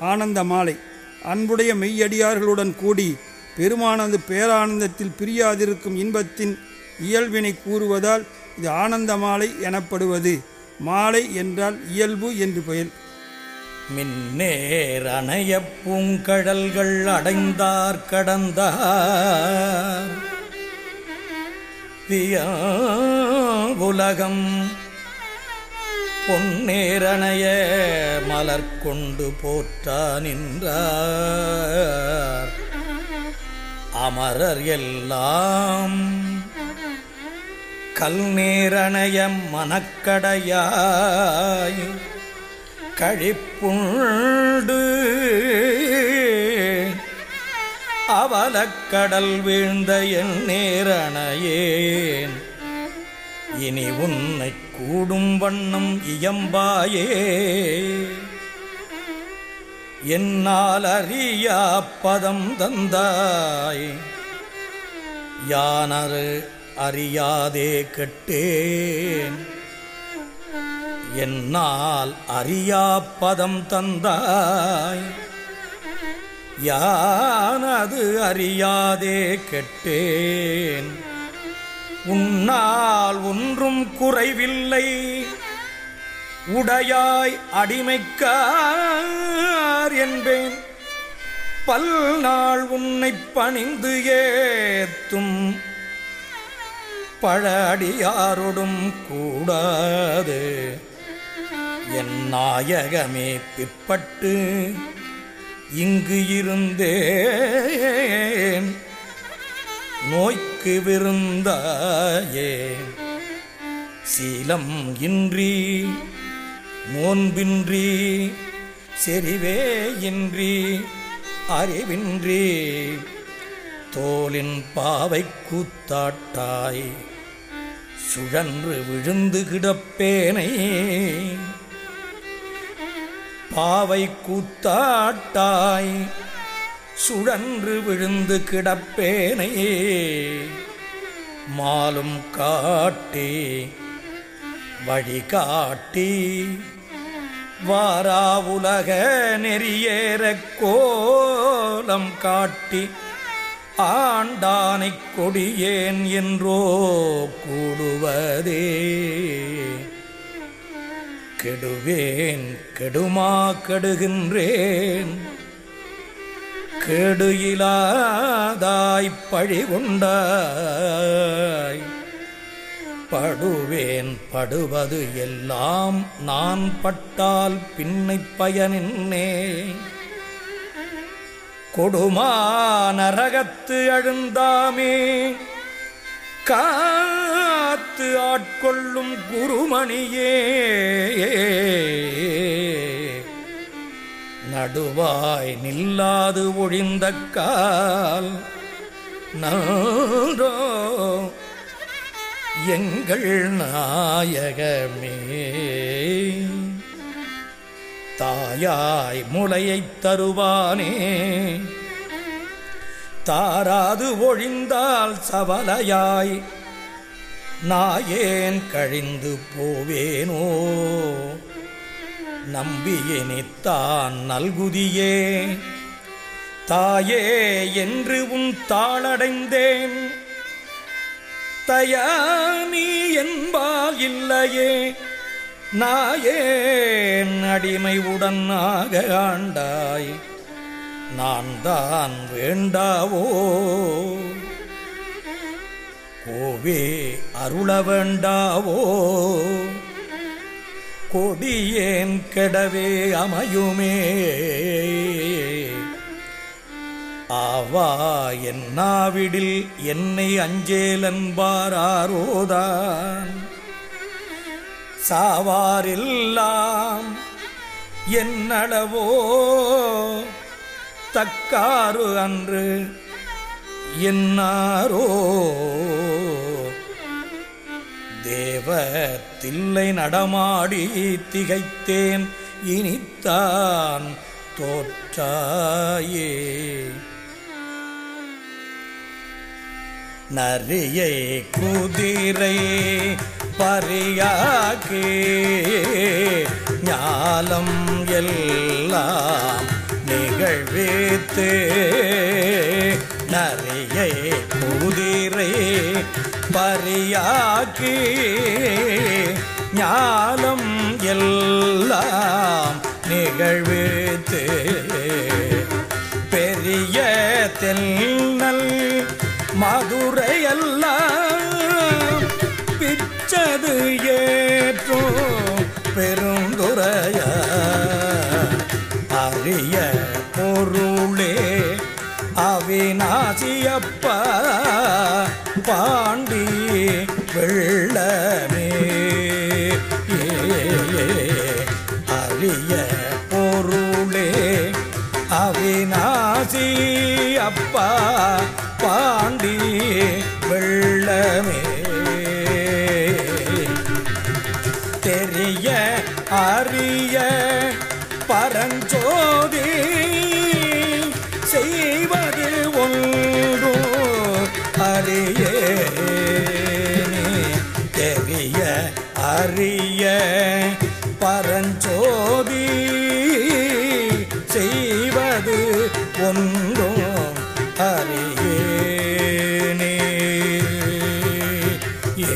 ஆனந்த மாலை அன்புடைய மெய்யடியார்களுடன் கூடி பெருமானது பேரானந்தத்தில் பிரியாதிருக்கும் இன்பத்தின் இயல்பினை கூறுவதால் இது ஆனந்த மாலை எனப்படுவது. மாலை என்றால் இயல்பு என்று பெயர். மின்னேர் அணைய பூங்கடல்கள் அடைந்தார் கடந்தார். உலகம் பொன்னேரணைய மலர்கொண்டு போற்றா நின்றார். அமரர் எல்லாம் கல்நேரணைய மனக்கடையாய் கழிப்புண்டு அவலக்கடல் வீழ்ந்த என் நேரணையேன். இனி உன்னை கூடும் வண்ணம் இயம்பாயே. என்னால் அறியா பதம் தந்தாய். யானரு அறியாதே கெட்டேன். என்னால் அறியா பதம் தந்தாய். யானது அறியாதே கெட்டேன். உன்னால் ஒன்றும் குறைவில்லை. உடையாய் அடிமைக்கார் என்பேன். பல் நாள் உன்னை பணிந்து ஏத்தும். பழடியாரோடும் கூடாது. என் நாயகமே பிற்பட்டு இங்கு இருந்தேன். நோய்க்கு விருந்தாயே. சீலம் இன்றி நோன்பின்றி செறிவே இன்றி அறிவின்றி தோலின் பாவை கூத்தாட்டாய். சுழன்று விழுந்து கிடப்பேனை. பாவை கூத்தாட்டாய். சுழன்று விழுந்து கிடப்பேனையே மாலும் காட்டி வழிகாட்டி வாரா உலக நெறியேற கோலம் காட்டி ஆண்டானைக் கொடியேன் என்றோ கூடுவதே. கெடுவேன் கெடுமா கெடுகின்றேன். கேடு இலாதாய் பழி படுவேன் படுவது எல்லாம் நான் பட்டால் பின்னை பயனின்னே. கொடுமா நரகத்து அழுந்தாமே. காத்து ஆட்கொள்ளும் குருமணியே. நடுவாய் நில்லாது ஒழிந்த கால். நாடோ எங்கள் நாயகமே. தாயாய் முளையைத் தருவானே. தாராது ஒழிந்தால் சவலையாய். நாயேன் கழிந்து போவேனோ? நம்பியினித்தான் நல்குதியே. தாயே என்று உன் தாளடைந்தேன். தயானி என்பால் இல்லையே. நாயேன் அடிமை ஆக ஆண்டாய். நான் தான் வேண்டாவோ. கோவே அருள வேண்டாவோ. கொடியேன் கெடவே அமையுமே. ஆவா என்னாவிடில் என்னை அஞ்சேலன்பாரோதான் சாவாரெல்லாம் என்னளவோ தக்காறு அன்று என்னாரோ. தேவ தில்லை நடமாடி திகைத்தேன் இனித்தான் தோற்றாயே. நரியை குதிரை பரியாக்கே ஞாலம் எல்லாம் நிகழ்வித்தே. பரியாக்கி ஞானம் எல்லாம் நிகழ்வித்து. பெரிய தென்னல் மதுரையெல்லாம் பிச்சது ஏற்றோ பெருந்துரைய அரிய பொருளே அவிநாசியப்பா பாண்டி வெள்ளமே. அரிய பொருளே அவிநாசி அப்பா பாண்டி வெள்ளமே. தெரிய அறிய பரஞ்சோதி செய்வது ஒன்றும் அறியேனே. ஏ